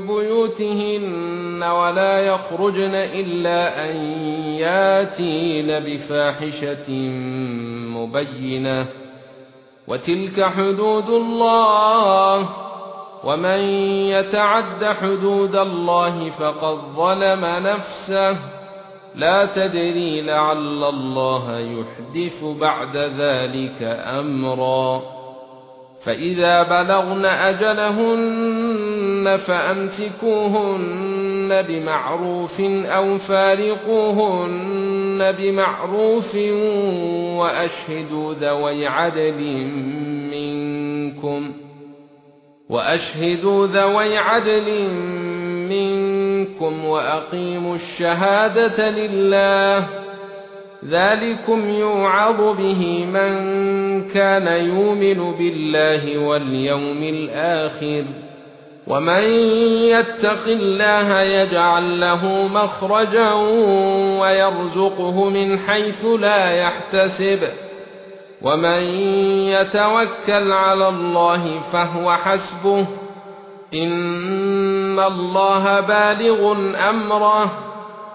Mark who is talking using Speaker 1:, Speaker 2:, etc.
Speaker 1: بيوتهن ولا يخرجن إلا أن ياتين بفاحشة مبينة. وتلك حدود الله. ومن يتعد حدود الله فقد ظلم نفسه. لا تدري لعل الله يحدث بعد ذلك أمرا. فاذا بلغن اجلهن فامسكوهن بمعروف أو فارقوهن بمعروف واشهدوا ذوي عدل منكم واشهدوا ذوي عدل منكم واقيموا الشهاده لله ذلكم يوعظ به من كان يؤمن بالله واليوم الآخر ومن يتق الله يجعل له مخرجا ويرزقه من حيث لا يحتسب ومن يتوكل على الله فهو حسبه ان الله بالغ امره